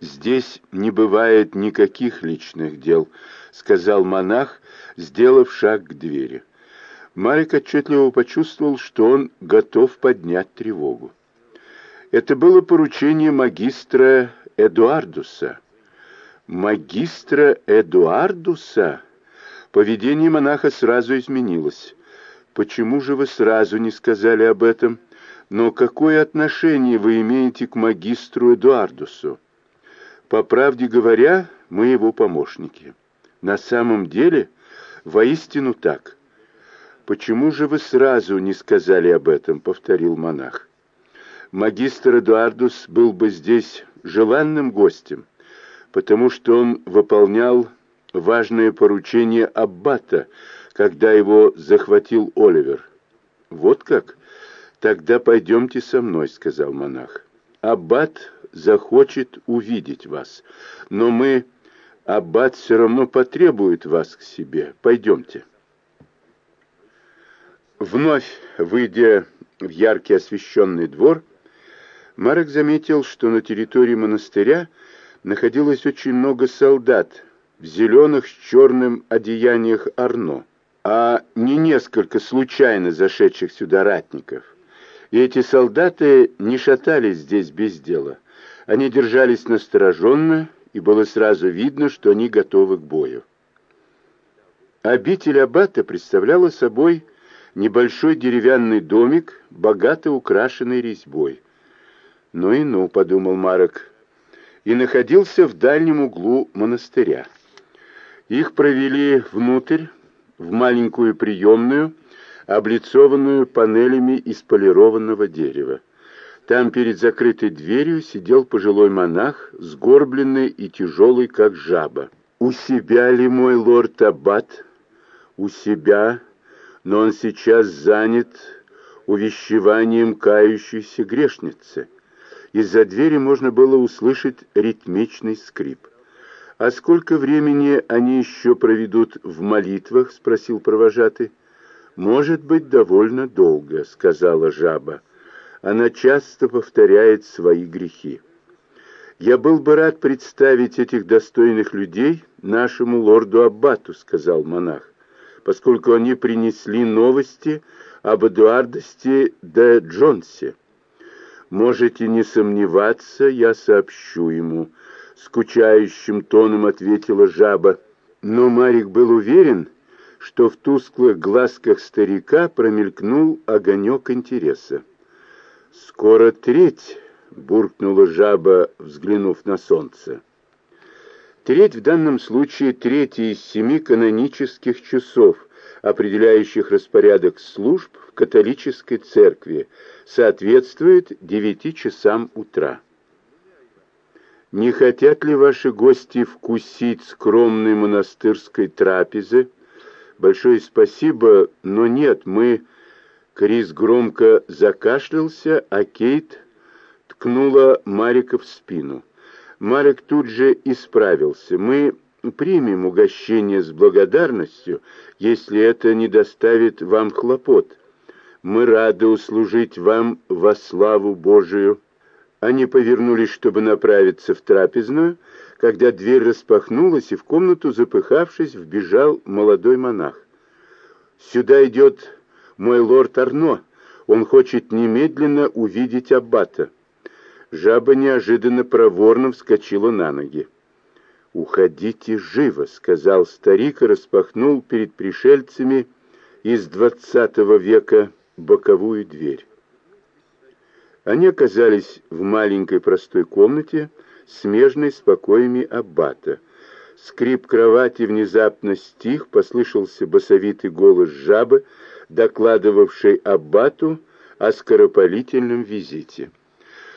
«Здесь не бывает никаких личных дел», — сказал монах, сделав шаг к двери. Марик отчетливо почувствовал, что он готов поднять тревогу. Это было поручение магистра Эдуардуса. Магистра Эдуардуса? Поведение монаха сразу изменилось. Почему же вы сразу не сказали об этом? Но какое отношение вы имеете к магистру Эдуардусу? По правде говоря, мы его помощники. На самом деле, воистину так. Почему же вы сразу не сказали об этом, повторил монах. Магистр Эдуардус был бы здесь желанным гостем, потому что он выполнял важное поручение аббата, когда его захватил Оливер. Вот как? Тогда пойдемте со мной, сказал монах. Аббат захочет увидеть вас, но мы... Аббат все равно потребует вас к себе. Пойдемте. Вновь, выйдя в яркий освещенный двор, Марек заметил, что на территории монастыря находилось очень много солдат в зеленых с черным одеяниях Арно, а не несколько случайно зашедших сюда ратников. И эти солдаты не шатались здесь без дела. Они держались настороженно, и было сразу видно, что они готовы к бою. Обитель Аббата представляла собой небольшой деревянный домик, богато украшенный резьбой. «Ну и ну», — подумал Марок, и находился в дальнем углу монастыря. Их провели внутрь, в маленькую приемную, облицованную панелями из полированного дерева. Там перед закрытой дверью сидел пожилой монах, сгорбленный и тяжелый, как жаба. «У себя ли мой лорд Аббат?» «У себя, но он сейчас занят увещеванием кающейся грешницы». Из-за двери можно было услышать ритмичный скрип. «А сколько времени они еще проведут в молитвах?» — спросил провожатый. «Может быть, довольно долго», — сказала жаба. «Она часто повторяет свои грехи. Я был бы рад представить этих достойных людей нашему лорду Аббату», — сказал монах, «поскольку они принесли новости об Эдуардосте де Джонсе. Можете не сомневаться, я сообщу ему», — скучающим тоном ответила жаба. Но Марик был уверен, что в тусклых глазках старика промелькнул огонек интереса. «Скоро треть!» — буркнула жаба, взглянув на солнце. Треть в данном случае третий из семи канонических часов, определяющих распорядок служб в католической церкви, соответствует девяти часам утра. Не хотят ли ваши гости вкусить скромной монастырской трапезы, большое спасибо, но нет, мы...» Крис громко закашлялся, а Кейт ткнула Марика в спину. Марик тут же исправился. «Мы примем угощение с благодарностью, если это не доставит вам хлопот. Мы рады услужить вам во славу Божию». Они повернулись, чтобы направиться в трапезную, когда дверь распахнулась, и в комнату, запыхавшись, вбежал молодой монах. «Сюда идет мой лорд Арно. Он хочет немедленно увидеть аббата». Жаба неожиданно проворно вскочила на ноги. «Уходите живо», — сказал старик и распахнул перед пришельцами из двадцатого века боковую дверь. Они оказались в маленькой простой комнате, смежной с покоями аббата. Скрип кровати внезапно стих, послышался басовитый голос жабы, докладывавшей аббату о скоропалительном визите.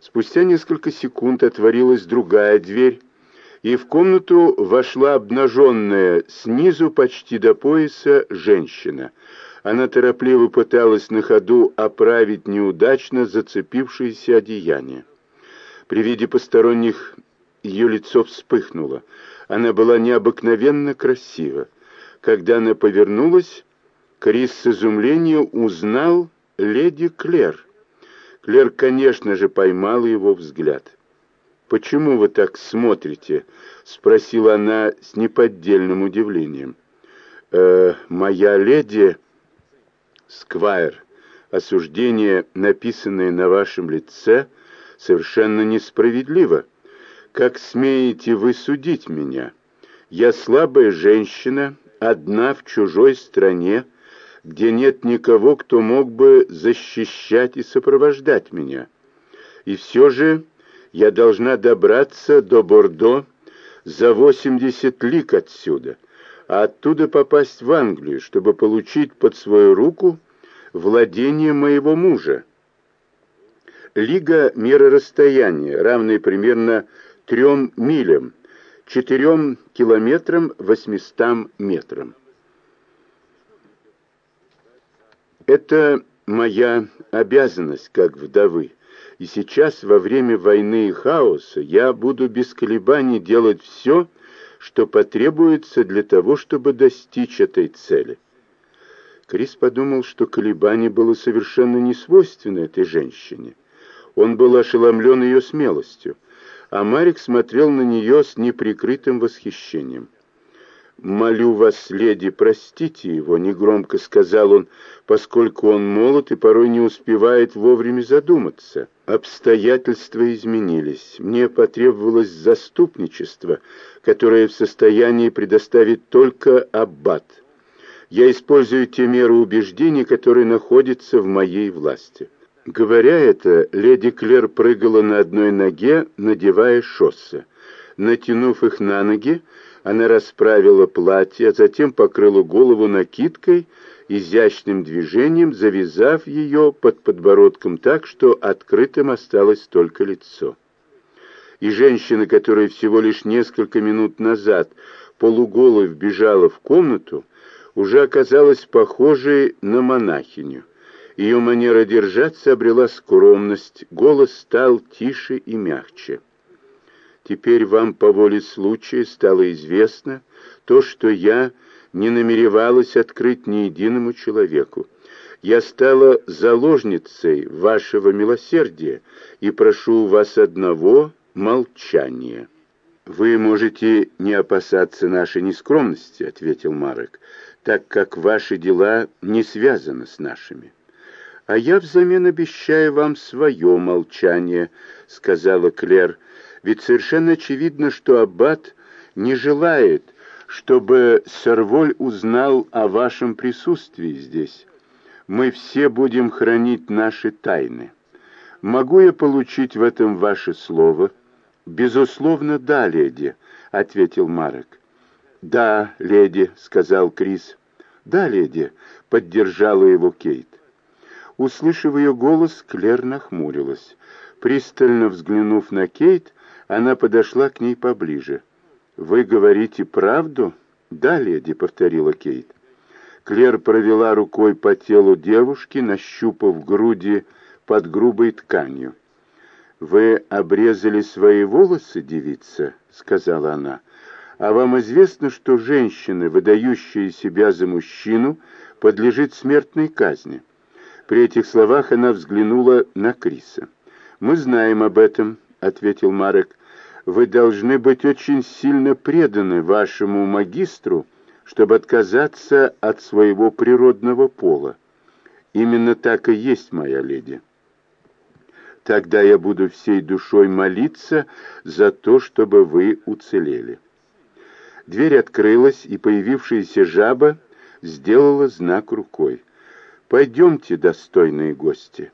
Спустя несколько секунд отворилась другая дверь, и в комнату вошла обнаженная снизу почти до пояса женщина. Она торопливо пыталась на ходу оправить неудачно зацепившееся одеяние. При виде посторонних ее лицо вспыхнуло. Она была необыкновенно красива. Когда она повернулась, Крис с изумлением узнал леди Клер. Клер, конечно же, поймала его взгляд. «Почему вы так смотрите?» — спросила она с неподдельным удивлением. «Э, «Моя леди...» «Сквайр, осуждение, написанное на вашем лице, совершенно несправедливо. Как смеете вы судить меня? Я слабая женщина, одна в чужой стране, где нет никого, кто мог бы защищать и сопровождать меня. И все же я должна добраться до Бордо за 80 лик отсюда, а оттуда попасть в Англию, чтобы получить под свою руку владение моего мужа. Лига мера расстояния, равная примерно трем милям, четырем километрам восьмистам метрам. Это моя обязанность как вдовы, и сейчас, во время войны и хаоса, я буду без колебаний делать все, что потребуется для того, чтобы достичь этой цели. Крис подумал, что колебание было совершенно не свойственно этой женщине. Он был ошеломлен ее смелостью, а Марик смотрел на нее с неприкрытым восхищением. «Молю вас, леди, простите его», — негромко сказал он, поскольку он молод и порой не успевает вовремя задуматься. Обстоятельства изменились. Мне потребовалось заступничество, которое в состоянии предоставить только аббат. Я использую те меры убеждений, которые находятся в моей власти. Говоря это, леди Клер прыгала на одной ноге, надевая шоссе. Натянув их на ноги, она расправила платье, а затем покрыла голову накидкой, изящным движением завязав ее под подбородком так, что открытым осталось только лицо. И женщина, которая всего лишь несколько минут назад полуголой вбежала в комнату, уже оказалась похожей на монахиню. Ее манера держаться обрела скромность, голос стал тише и мягче. Теперь вам по воле случая стало известно то, что я не намеревалась открыть ни единому человеку. Я стала заложницей вашего милосердия и прошу у вас одного молчания». «Вы можете не опасаться нашей нескромности», — ответил Марек, «так как ваши дела не связаны с нашими». «А я взамен обещаю вам свое молчание», — сказала Клер, — ведь совершенно очевидно, что Аббат не желает, чтобы Сорволь узнал о вашем присутствии здесь. Мы все будем хранить наши тайны. Могу я получить в этом ваше слово? Безусловно, да, леди, ответил Марек. Да, леди, сказал Крис. Да, леди, поддержала его Кейт. Услышав ее голос, Клер нахмурилась. Пристально взглянув на Кейт, она подошла к ней поближе. «Вы говорите правду?» «Да, леди», — повторила Кейт. Клер провела рукой по телу девушки, нащупав груди под грубой тканью. «Вы обрезали свои волосы, девица?» — сказала она. «А вам известно, что женщина, выдающая себя за мужчину, подлежит смертной казни?» При этих словах она взглянула на Криса. «Мы знаем об этом», — ответил Марек вы должны быть очень сильно преданы вашему магистру, чтобы отказаться от своего природного пола. Именно так и есть, моя леди. Тогда я буду всей душой молиться за то, чтобы вы уцелели. Дверь открылась, и появившаяся жаба сделала знак рукой. «Пойдемте, достойные гости.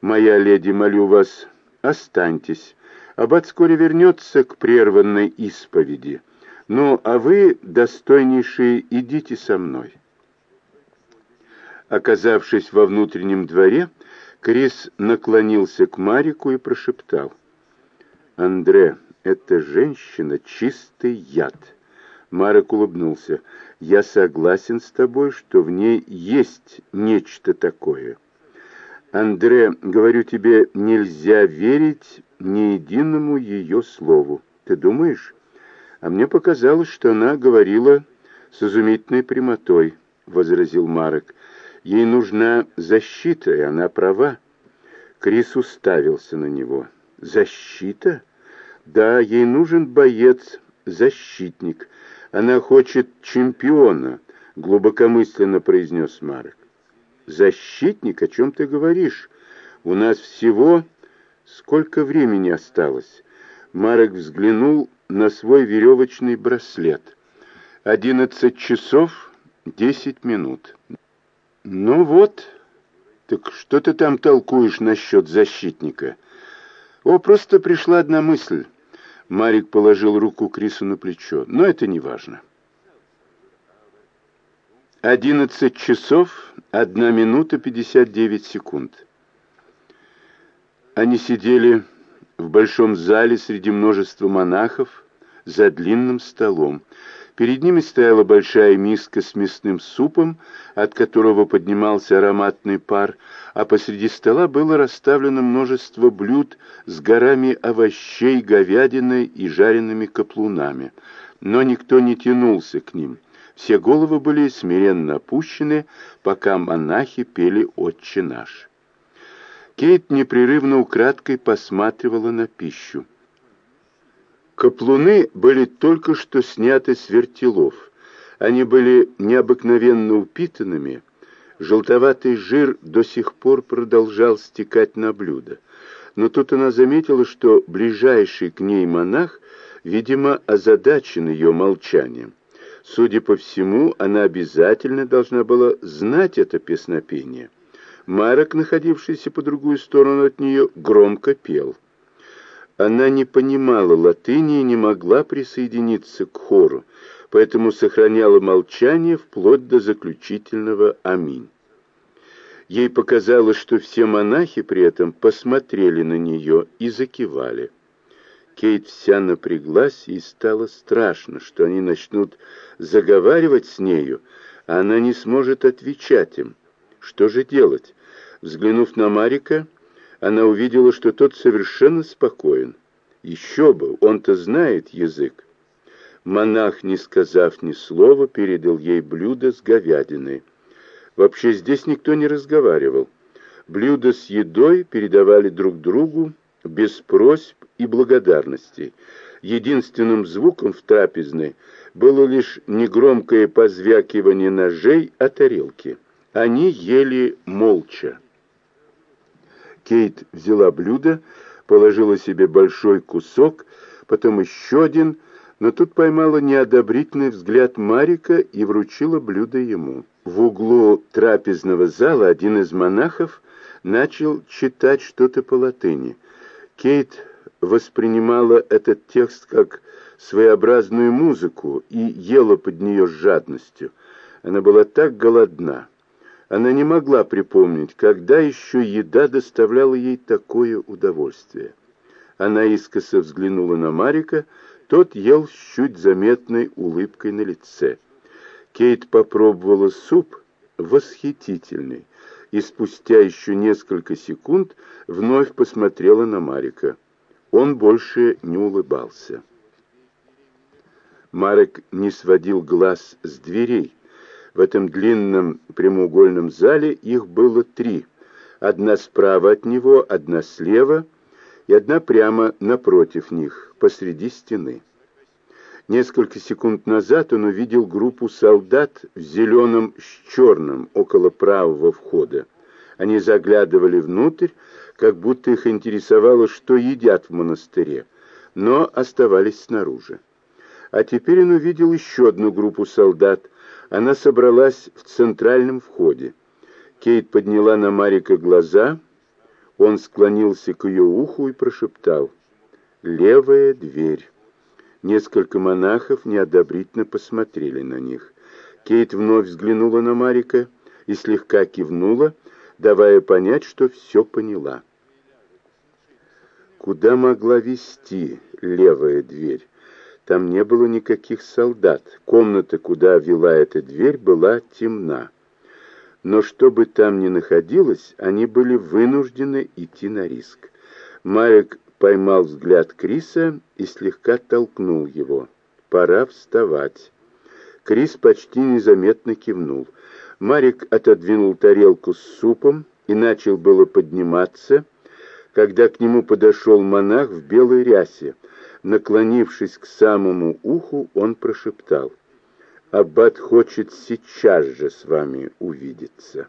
Моя леди, молю вас, останьтесь, Аббат вскоре вернется к прерванной исповеди. Ну, а вы, достойнейшие, идите со мной. Оказавшись во внутреннем дворе, Крис наклонился к Марику и прошептал. «Андре, эта женщина — чистый яд». Марик улыбнулся. «Я согласен с тобой, что в ней есть нечто такое». «Андре, говорю тебе, нельзя верить ни единому ее слову. Ты думаешь? А мне показалось, что она говорила с изумительной прямотой, — возразил Марек. Ей нужна защита, и она права. Крис уставился на него. «Защита? Да, ей нужен боец, защитник. Она хочет чемпиона, глубокомысленно произнес Марк. Защитник, о чем ты говоришь? У нас всего сколько времени осталось? Марек взглянул на свой веревочный браслет. Одиннадцать часов десять минут. Ну вот, так что ты там толкуешь насчет защитника? О, просто пришла одна мысль. Марик положил руку Крису на плечо. Но это не важно. Одиннадцать часов, одна минута пятьдесят девять секунд. Они сидели в большом зале среди множества монахов за длинным столом. Перед ними стояла большая миска с мясным супом, от которого поднимался ароматный пар, а посреди стола было расставлено множество блюд с горами овощей, говядиной и жареными каплунами. Но никто не тянулся к ним. Все головы были смиренно опущены, пока монахи пели «Отче наш». Кейт непрерывно украдкой посматривала на пищу. Каплуны были только что сняты с вертелов. Они были необыкновенно упитанными. Желтоватый жир до сих пор продолжал стекать на блюдо. Но тут она заметила, что ближайший к ней монах, видимо, озадачен ее молчанием. Судя по всему, она обязательно должна была знать это песнопение. Марок, находившийся по другую сторону от нее, громко пел. Она не понимала латыни и не могла присоединиться к хору, поэтому сохраняла молчание вплоть до заключительного «Аминь». Ей показалось, что все монахи при этом посмотрели на нее и закивали. Кейт вся напряглась, и стало страшно, что они начнут заговаривать с нею, а она не сможет отвечать им. Что же делать? Взглянув на Марика, она увидела, что тот совершенно спокоен. Еще бы, он-то знает язык. Монах, не сказав ни слова, передал ей блюдо с говядиной. Вообще здесь никто не разговаривал. Блюда с едой передавали друг другу без просьб и благодарностей. Единственным звуком в трапезной было лишь негромкое позвякивание ножей о тарелке. Они ели молча. Кейт взяла блюдо, положила себе большой кусок, потом еще один, но тут поймала неодобрительный взгляд Марика и вручила блюдо ему. В углу трапезного зала один из монахов начал читать что-то по латыни. Кейт воспринимала этот текст как своеобразную музыку и ела под нее с жадностью. Она была так голодна. Она не могла припомнить, когда еще еда доставляла ей такое удовольствие. Она искоса взглянула на Марика, тот ел с чуть заметной улыбкой на лице. Кейт попробовала суп, восхитительный, и спустя еще несколько секунд вновь посмотрела на Марика. Он больше не улыбался. Марик не сводил глаз с дверей. В этом длинном прямоугольном зале их было три. Одна справа от него, одна слева и одна прямо напротив них, посреди стены. Несколько секунд назад он увидел группу солдат в зеленом с черным около правого входа. Они заглядывали внутрь, как будто их интересовало, что едят в монастыре, но оставались снаружи. А теперь он увидел еще одну группу солдат, она собралась в центральном входе. Кейт подняла на Марика глаза, он склонился к ее уху и прошептал «Левая дверь». Несколько монахов неодобрительно посмотрели на них. Кейт вновь взглянула на Марика и слегка кивнула, давая понять, что все поняла. Куда могла вести левая дверь? Там не было никаких солдат. Комната, куда вела эта дверь, была темна. Но что бы там ни находилось, они были вынуждены идти на риск. Марик поймал взгляд Криса и слегка толкнул его. «Пора вставать». Крис почти незаметно кивнул. Марик отодвинул тарелку с супом и начал было подниматься, когда к нему подошел монах в белой рясе. Наклонившись к самому уху, он прошептал, «Аббат хочет сейчас же с вами увидеться».